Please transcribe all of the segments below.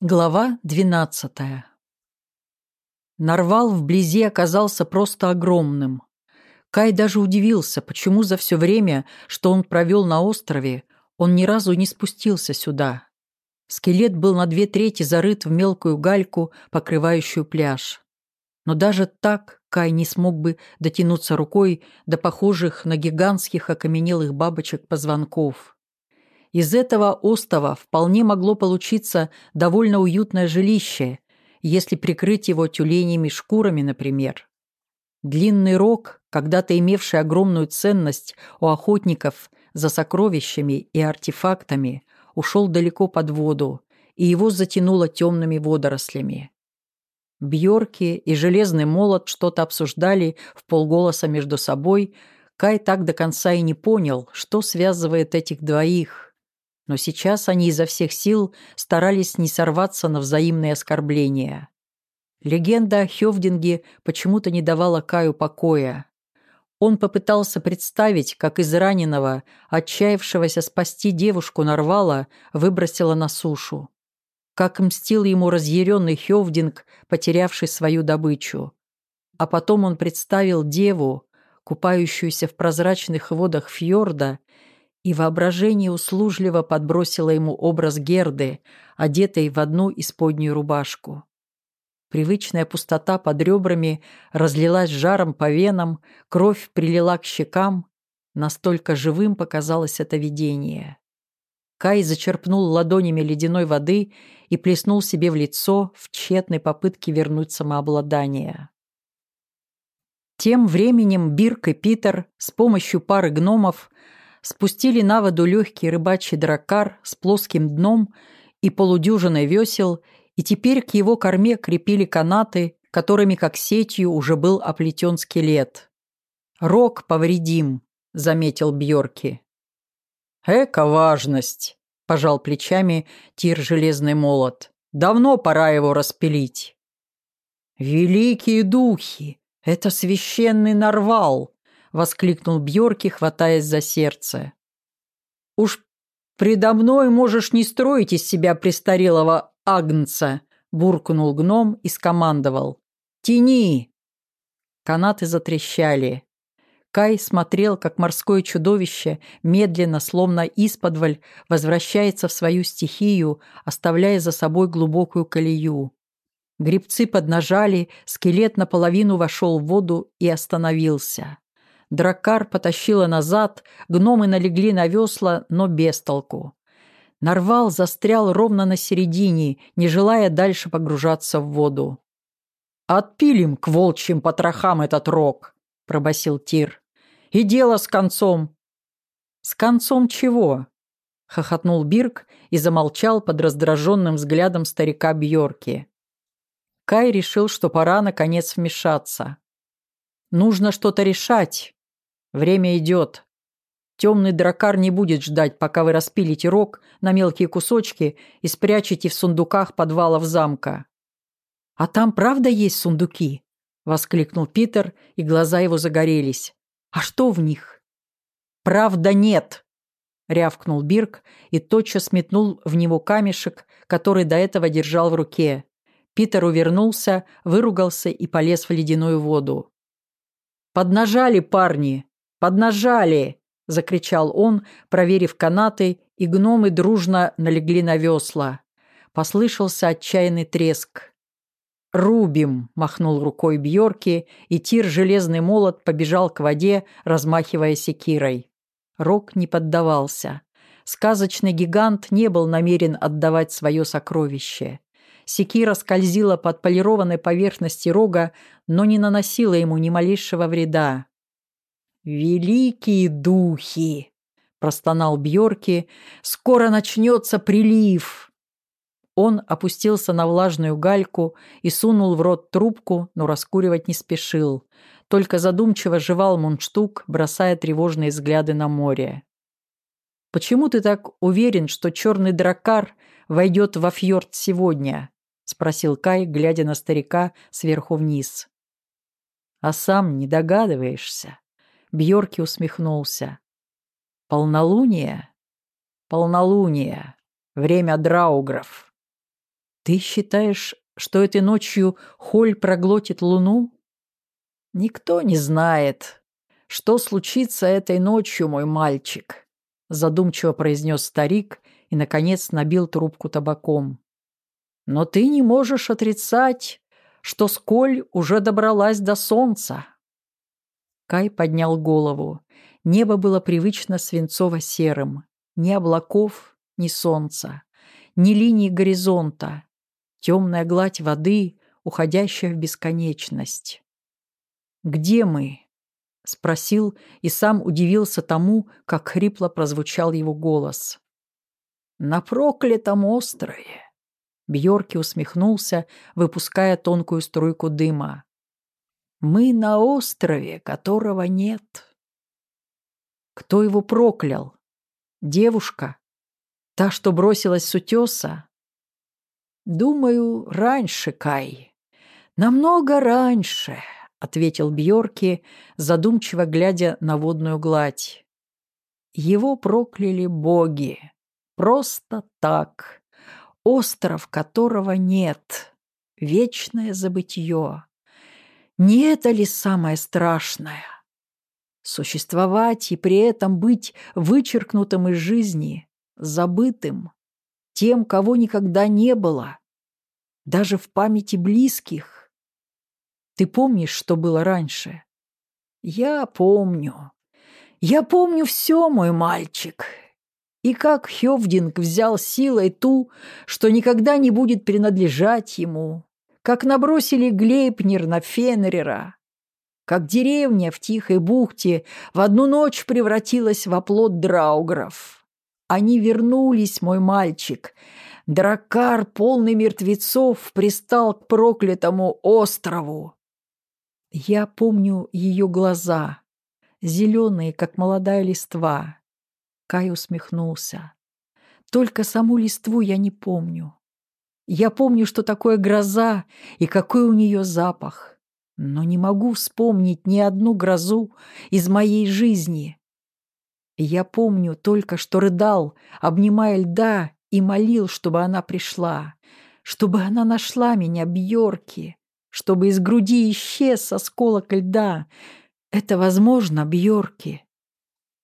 Глава двенадцатая Нарвал вблизи оказался просто огромным. Кай даже удивился, почему за все время, что он провел на острове, он ни разу не спустился сюда. Скелет был на две трети зарыт в мелкую гальку, покрывающую пляж. Но даже так Кай не смог бы дотянуться рукой до похожих на гигантских окаменелых бабочек позвонков. Из этого остова вполне могло получиться довольно уютное жилище, если прикрыть его тюленями шкурами, например. Длинный рог, когда-то имевший огромную ценность у охотников за сокровищами и артефактами, ушел далеко под воду, и его затянуло темными водорослями. Бьорки и Железный Молот что-то обсуждали в полголоса между собой, Кай так до конца и не понял, что связывает этих двоих, но сейчас они изо всех сил старались не сорваться на взаимные оскорбления. Легенда о Хёвдинге почему-то не давала Каю покоя. Он попытался представить, как из раненого, отчаявшегося спасти девушку Нарвала, выбросила на сушу. Как мстил ему разъяренный Хёвдинг, потерявший свою добычу. А потом он представил деву, купающуюся в прозрачных водах фьорда и воображение услужливо подбросило ему образ Герды, одетой в одну исподнюю рубашку. Привычная пустота под ребрами разлилась жаром по венам, кровь прилила к щекам. Настолько живым показалось это видение. Кай зачерпнул ладонями ледяной воды и плеснул себе в лицо в тщетной попытке вернуть самообладание. Тем временем Бирк и Питер с помощью пары гномов спустили на воду легкий рыбачий драккар с плоским дном и полудюжиной весел, и теперь к его корме крепили канаты, которыми как сетью уже был оплетен скелет. «Рог повредим», — заметил Бьорки. «Эка важность», — пожал плечами тир железный молот. «Давно пора его распилить». «Великие духи! Это священный нарвал!» — воскликнул Бьорки, хватаясь за сердце. «Уж предо мной можешь не строить из себя престарелого агнца», — буркнул гном и скомандовал. «Тяни!» Канаты затрещали. Кай смотрел, как морское чудовище медленно, словно исподволь, возвращается в свою стихию, оставляя за собой глубокую колею. Грибцы поднажали, скелет наполовину вошел в воду и остановился. Драккар потащила назад, гномы налегли на весла, но без толку. Нарвал застрял ровно на середине, не желая дальше погружаться в воду. «Отпилим к волчьим потрохам этот рог», — пробасил Тир. «И дело с концом». «С концом чего?» — хохотнул Бирк и замолчал под раздраженным взглядом старика Бьорки. Кай решил, что пора наконец вмешаться. «Нужно что-то решать, Время идет. Темный дракар не будет ждать, пока вы распилите рог на мелкие кусочки и спрячете в сундуках подвалов замка. «А там правда есть сундуки?» — воскликнул Питер, и глаза его загорелись. «А что в них?» «Правда нет!» — рявкнул Бирк и тотчас метнул в него камешек, который до этого держал в руке. Питер увернулся, выругался и полез в ледяную воду. «Поднажали парни!» «Поднажали!» — закричал он, проверив канаты, и гномы дружно налегли на весла. Послышался отчаянный треск. «Рубим!» — махнул рукой Бьорки, и тир железный молот побежал к воде, размахивая секирой. Рок не поддавался. Сказочный гигант не был намерен отдавать свое сокровище. Секира скользила по отполированной поверхности рога, но не наносила ему ни малейшего вреда. «Великие духи!» – простонал Бьорки. «Скоро начнется прилив!» Он опустился на влажную гальку и сунул в рот трубку, но раскуривать не спешил. Только задумчиво жевал мундштук, бросая тревожные взгляды на море. «Почему ты так уверен, что черный драккар войдет во фьорд сегодня?» — спросил Кай, глядя на старика сверху вниз. «А сам не догадываешься?» Бьорки усмехнулся. «Полнолуние? Полнолуние. Время драугров. «Ты считаешь, что этой ночью Холь проглотит луну?» «Никто не знает, что случится этой ночью, мой мальчик», задумчиво произнес старик и, наконец, набил трубку табаком. «Но ты не можешь отрицать, что Сколь уже добралась до солнца». Кай поднял голову. Небо было привычно свинцово-серым. Ни облаков, ни солнца, ни линии горизонта. Темная гладь воды, уходящая в бесконечность. «Где мы?» — спросил и сам удивился тому, как хрипло прозвучал его голос. «На проклятом острове!» Бьорки усмехнулся, выпуская тонкую струйку дыма. «Мы на острове, которого нет». Кто его проклял? Девушка? Та, что бросилась с утеса? Думаю, раньше, Кай. Намного раньше, ответил Бьорки, задумчиво глядя на водную гладь. Его прокляли боги. Просто так. Остров, которого нет. Вечное забытье. Не это ли самое страшное? Существовать и при этом быть вычеркнутым из жизни, забытым, тем, кого никогда не было, даже в памяти близких. Ты помнишь, что было раньше? Я помню. Я помню все, мой мальчик. И как Хевдинг взял силой ту, что никогда не будет принадлежать ему, как набросили Глейпнер на Фенрера, как деревня в тихой бухте в одну ночь превратилась в оплот драугров. Они вернулись, мой мальчик. Дракар, полный мертвецов, пристал к проклятому острову. Я помню ее глаза, зеленые, как молодая листва. Кай усмехнулся. Только саму листву я не помню. Я помню, что такое гроза и какой у нее запах но не могу вспомнить ни одну грозу из моей жизни. Я помню только, что рыдал, обнимая льда, и молил, чтобы она пришла, чтобы она нашла меня, Бьорки, чтобы из груди исчез осколок льда. Это возможно, Бьорки.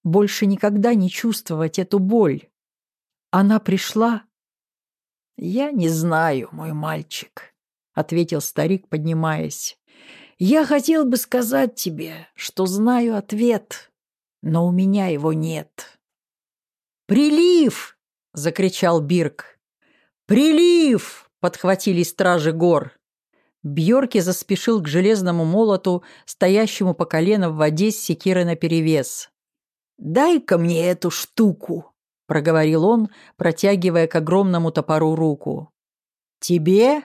Больше никогда не чувствовать эту боль. Она пришла? Я не знаю, мой мальчик, — ответил старик, поднимаясь. Я хотел бы сказать тебе, что знаю ответ, но у меня его нет. «Прилив!» — закричал Бирк. «Прилив!» — подхватили стражи гор. Бьорки заспешил к железному молоту, стоящему по колено в воде с секирой наперевес. «Дай-ка мне эту штуку!» — проговорил он, протягивая к огромному топору руку. «Тебе?»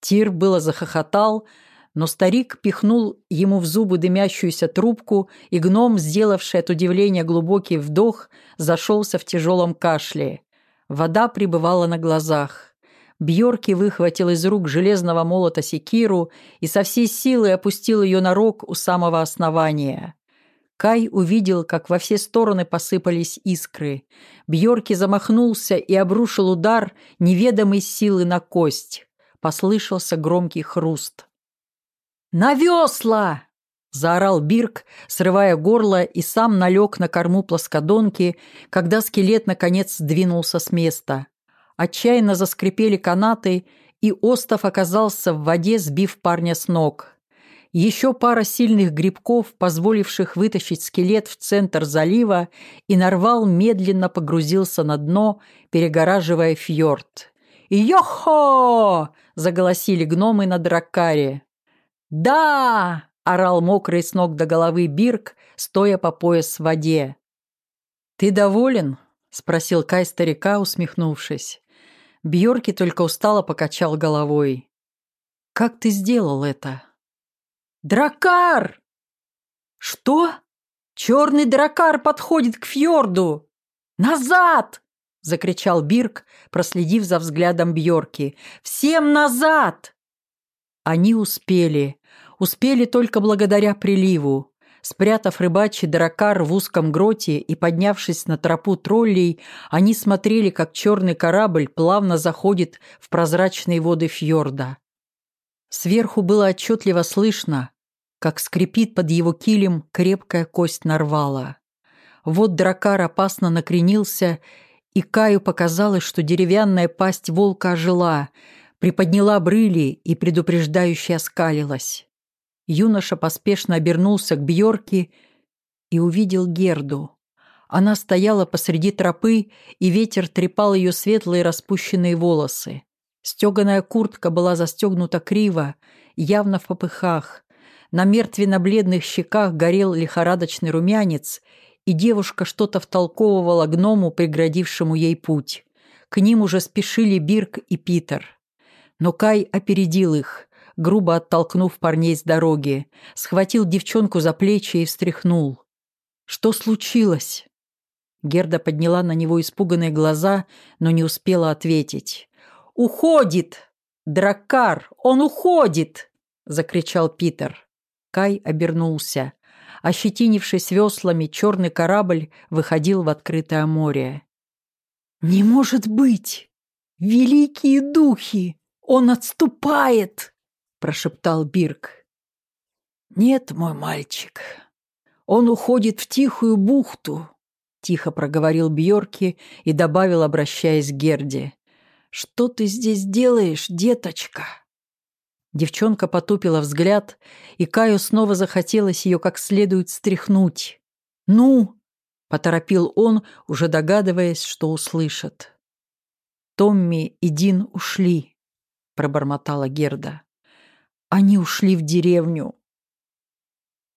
Тир было захохотал, но старик пихнул ему в зубы дымящуюся трубку, и гном, сделавший от удивления глубокий вдох, зашелся в тяжелом кашле. Вода прибывала на глазах. Бьорки выхватил из рук железного молота секиру и со всей силы опустил ее на рог у самого основания. Кай увидел, как во все стороны посыпались искры. Бьорки замахнулся и обрушил удар неведомой силы на кость. Послышался громкий хруст. «На весла!» – заорал Бирк, срывая горло и сам налег на корму плоскодонки, когда скелет наконец сдвинулся с места. Отчаянно заскрипели канаты, и остов оказался в воде, сбив парня с ног. Еще пара сильных грибков, позволивших вытащить скелет в центр залива, и нарвал медленно погрузился на дно, перегораживая фьорд. «Йохо!» – заголосили гномы на драккаре. «Да!» – орал мокрый с ног до головы Бирк, стоя по пояс в воде. «Ты доволен?» – спросил Кай старика, усмехнувшись. Бьорки только устало покачал головой. «Как ты сделал это?» «Дракар!» «Что? Черный дракар подходит к фьорду!» «Назад!» – закричал Бирк, проследив за взглядом Бьорки. «Всем назад!» Они успели. Успели только благодаря приливу. Спрятав рыбачий дракар в узком гроте и поднявшись на тропу троллей, они смотрели, как черный корабль плавно заходит в прозрачные воды фьорда. Сверху было отчетливо слышно, как скрипит под его килем крепкая кость нарвала. Вот дракар опасно накренился, и Каю показалось, что деревянная пасть волка ожила, приподняла брыли и предупреждающе оскалилась. Юноша поспешно обернулся к Бьорке и увидел Герду. Она стояла посреди тропы, и ветер трепал ее светлые распущенные волосы. Стеганая куртка была застегнута криво, явно в попыхах. На мертвенно-бледных щеках горел лихорадочный румянец, и девушка что-то втолковывала гному, преградившему ей путь. К ним уже спешили Бирк и Питер. Но Кай опередил их грубо оттолкнув парней с дороги, схватил девчонку за плечи и встряхнул. «Что случилось?» Герда подняла на него испуганные глаза, но не успела ответить. «Уходит! Драккар! Он уходит!» — закричал Питер. Кай обернулся. Ощетинившись веслами, черный корабль выходил в открытое море. «Не может быть! Великие духи! Он отступает!» прошептал Бирк. «Нет, мой мальчик, он уходит в тихую бухту», тихо проговорил Бьорки и добавил, обращаясь к Герде. «Что ты здесь делаешь, деточка?» Девчонка потупила взгляд, и Каю снова захотелось ее как следует стряхнуть. «Ну!» — поторопил он, уже догадываясь, что услышат. «Томми и Дин ушли», — пробормотала Герда. Они ушли в деревню.